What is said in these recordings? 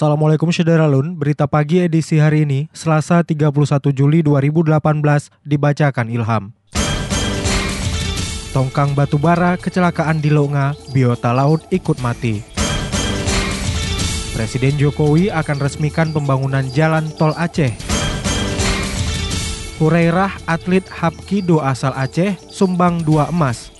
Assalamualaikum Syederalun, berita pagi edisi hari ini, Selasa 31 Juli 2018, dibacakan Ilham. Tongkang batubara kecelakaan di Longa, biota laut ikut mati. Presiden Jokowi akan resmikan pembangunan jalan tol Aceh. Hurairah atlet Hapkido asal Aceh sumbang dua emas.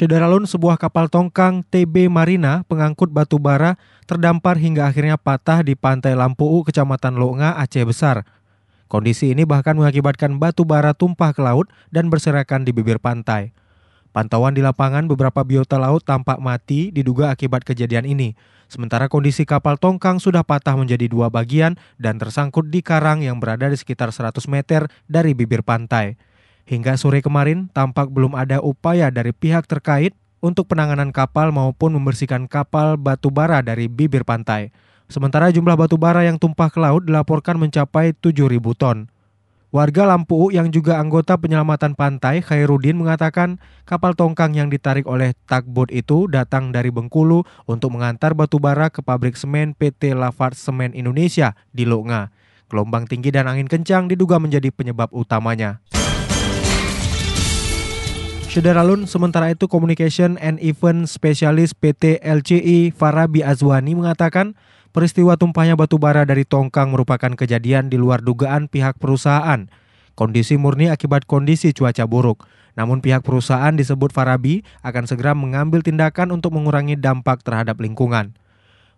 FM. Syederalun sebuah kapal tongkang TB Marina pengangkut batu bara terdampar hingga akhirnya patah di pantai Lampu, Kecamatan Longa, Aceh Besar. Kondisi ini bahkan mengakibatkan batu bara tumpah ke laut dan berserakan di bibir pantai. Pantauan di lapangan beberapa biota laut tampak mati diduga akibat kejadian ini. Sementara kondisi kapal tongkang sudah patah menjadi dua bagian dan tersangkut di karang yang berada di sekitar 100 meter dari bibir pantai. Hingga sore kemarin, tampak belum ada upaya dari pihak terkait untuk penanganan kapal maupun membersihkan kapal batu bara dari bibir pantai. Sementara jumlah batu bara yang tumpah ke laut dilaporkan mencapai 7.000 ton. Warga Lampu yang juga anggota penyelamatan pantai Khairudin mengatakan kapal tongkang yang ditarik oleh tugboat itu datang dari Bengkulu untuk mengantar batu bara ke pabrik semen PT Lafart Semen Indonesia di Longa. Gelombang tinggi dan angin kencang diduga menjadi penyebab utamanya. Syederalun, sementara itu Communication and Event Specialist PT LCI Farabi Azwani mengatakan peristiwa tumpahnya batu bara dari tongkang merupakan kejadian di luar dugaan pihak perusahaan. Kondisi murni akibat kondisi cuaca buruk. Namun pihak perusahaan disebut Farabi akan segera mengambil tindakan untuk mengurangi dampak terhadap lingkungan.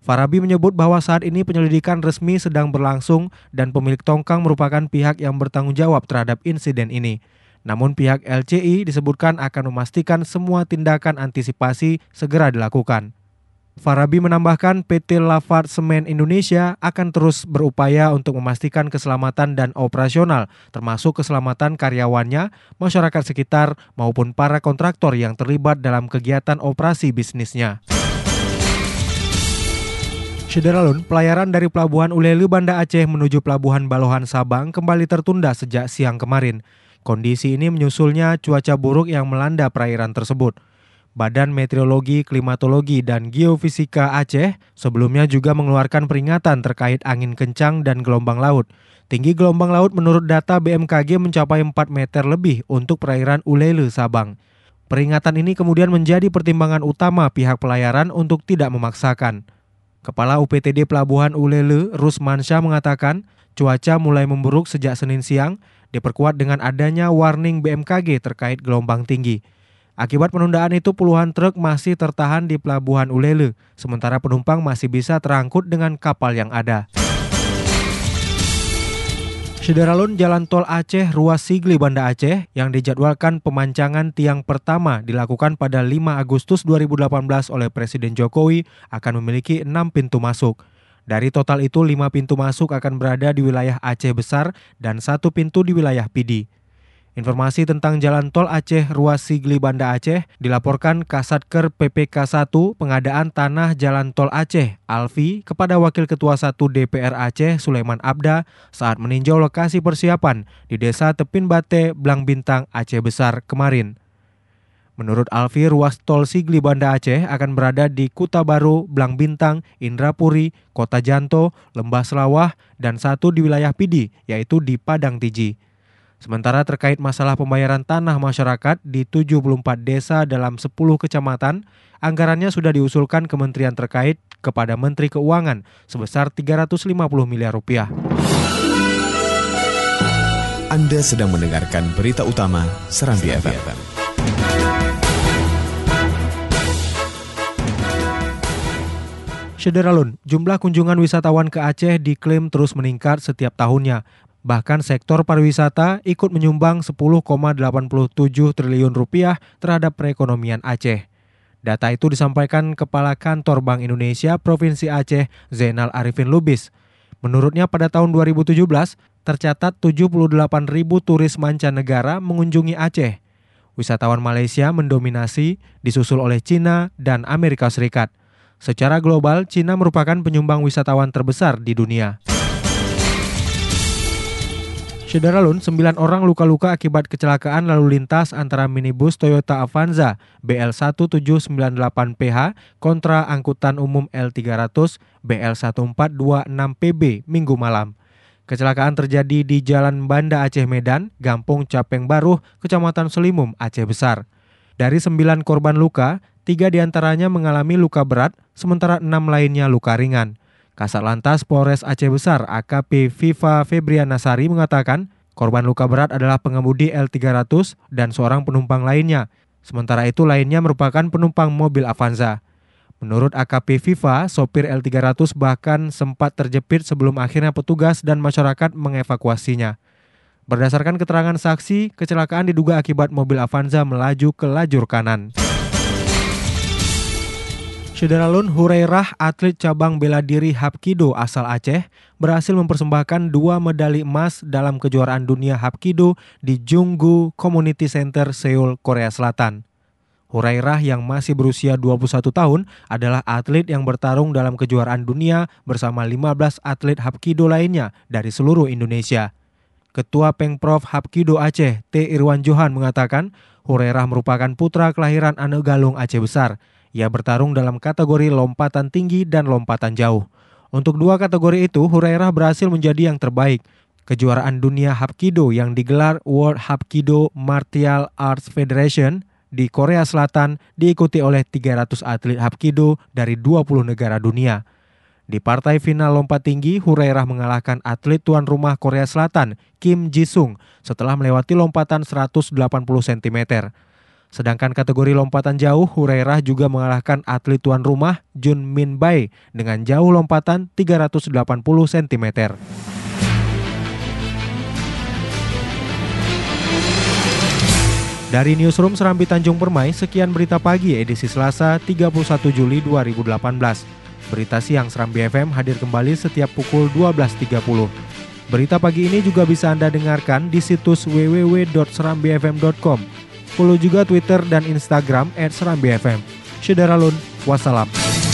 Farabi menyebut bahwa saat ini penyelidikan resmi sedang berlangsung dan pemilik tongkang merupakan pihak yang bertanggung jawab terhadap insiden ini. Namun pihak LCI disebutkan akan memastikan semua tindakan antisipasi segera dilakukan. Farabi menambahkan PT Lafart Semen Indonesia akan terus berupaya untuk memastikan keselamatan dan operasional, termasuk keselamatan karyawannya, masyarakat sekitar, maupun para kontraktor yang terlibat dalam kegiatan operasi bisnisnya. Syederalun, pelayaran dari Pelabuhan Ulelu Banda Aceh menuju Pelabuhan Balohan Sabang kembali tertunda sejak siang kemarin. Kondisi ini menyusulnya cuaca buruk yang melanda perairan tersebut. Badan Meteorologi, Klimatologi, dan Geofisika Aceh sebelumnya juga mengeluarkan peringatan terkait angin kencang dan gelombang laut. Tinggi gelombang laut menurut data BMKG mencapai 4 meter lebih untuk perairan Ulele, Sabang. Peringatan ini kemudian menjadi pertimbangan utama pihak pelayaran untuk tidak memaksakan. Kepala UPTD Pelabuhan Ulele, Rusmansyah mengatakan, cuaca mulai memburuk sejak Senin siang diperkuat dengan adanya warning BMKG terkait gelombang tinggi. Akibat penundaan itu puluhan truk masih tertahan di pelabuhan Ulele, sementara penumpang masih bisa terangkut dengan kapal yang ada. Syederalun Jalan Tol Aceh Ruas Sigli Banda Aceh yang dijadwalkan pemancangan tiang pertama dilakukan pada 5 Agustus 2018 oleh Presiden Jokowi akan memiliki 6 pintu masuk. Dari total itu, lima pintu masuk akan berada di wilayah Aceh Besar dan satu pintu di wilayah Pidi. Informasi tentang jalan tol Aceh Ruas Sigli Banda Aceh dilaporkan Kasatker PPK 1 pengadaan tanah jalan tol Aceh Alfi kepada Wakil Ketua 1 DPR Aceh Sulaiman Abda saat meninjau lokasi persiapan di Desa Tepin Bate, Blang Bintang, Aceh Besar kemarin. Menurut Alfi, ruas tol Sigli Banda Aceh akan berada di Kuta Baru, Blang Bintang, Indrapuri, Kota Janto, Lembah Selawah, dan satu di wilayah Pidi, yaitu di Padang Tiji. Sementara terkait masalah pembayaran tanah masyarakat di 74 desa dalam 10 kecamatan, anggarannya sudah diusulkan kementerian terkait kepada Menteri Keuangan sebesar 350 miliar rupiah. Anda sedang mendengarkan berita utama Serambi FM. Sederalun, jumlah kunjungan wisatawan ke Aceh diklaim terus meningkat setiap tahunnya. Bahkan sektor pariwisata ikut menyumbang 10,87 triliun rupiah terhadap perekonomian Aceh. Data itu disampaikan Kepala Kantor Bank Indonesia Provinsi Aceh, Zainal Arifin Lubis. Menurutnya pada tahun 2017, tercatat 78 ribu turis mancanegara mengunjungi Aceh. Wisatawan Malaysia mendominasi, disusul oleh Cina dan Amerika Serikat. Secara global, Cina merupakan penyumbang wisatawan terbesar di dunia. Syederalun, 9 orang luka-luka akibat kecelakaan lalu lintas antara minibus Toyota Avanza BL1798PH kontra angkutan umum L300 BL1426PB minggu malam. Kecelakaan terjadi di Jalan Banda Aceh Medan, Gampung Capeng Baruh, Kecamatan Selimum, Aceh Besar. Dari 9 korban luka, tiga di antaranya mengalami luka berat, sementara enam lainnya luka ringan. Kasat Lantas Polres Aceh Besar AKP Viva Febriana Sari mengatakan korban luka berat adalah pengemudi L300 dan seorang penumpang lainnya. Sementara itu lainnya merupakan penumpang mobil Avanza. Menurut AKP Viva, sopir L300 bahkan sempat terjepit sebelum akhirnya petugas dan masyarakat mengevakuasinya. Berdasarkan keterangan saksi, kecelakaan diduga akibat mobil Avanza melaju ke lajur kanan. Syederalun Hurairah, atlet cabang bela diri Hapkido asal Aceh, berhasil mempersembahkan dua medali emas dalam kejuaraan dunia Hapkido di Junggu Community Center, Seoul, Korea Selatan. Hurairah yang masih berusia 21 tahun adalah atlet yang bertarung dalam kejuaraan dunia bersama 15 atlet Hapkido lainnya dari seluruh Indonesia. Ketua Pengprov Hapkido Aceh, T. Irwan Johan mengatakan, Hurairah merupakan putra kelahiran Anegalung Aceh Besar ia bertarung dalam kategori lompatan tinggi dan lompatan jauh. Untuk dua kategori itu, Hurairah berhasil menjadi yang terbaik. Kejuaraan dunia Hapkido yang digelar World Hapkido Martial Arts Federation di Korea Selatan diikuti oleh 300 atlet Hapkido dari 20 negara dunia. Di partai final lompat tinggi, Hurairah mengalahkan atlet tuan rumah Korea Selatan, Kim Jisung, setelah melewati lompatan 180 cm. Sedangkan kategori lompatan jauh, Hurairah juga mengalahkan atlet tuan rumah Jun Min Bai dengan jauh lompatan 380 cm. Dari Newsroom Serambi Tanjung Permai, sekian berita pagi edisi Selasa 31 Juli 2018. Berita siang Serambi FM hadir kembali setiap pukul 12.30. Berita pagi ini juga bisa Anda dengarkan di situs www.serambifm.com Follow juga Twitter dan Instagram @serambifm. Syederalun, wassalam.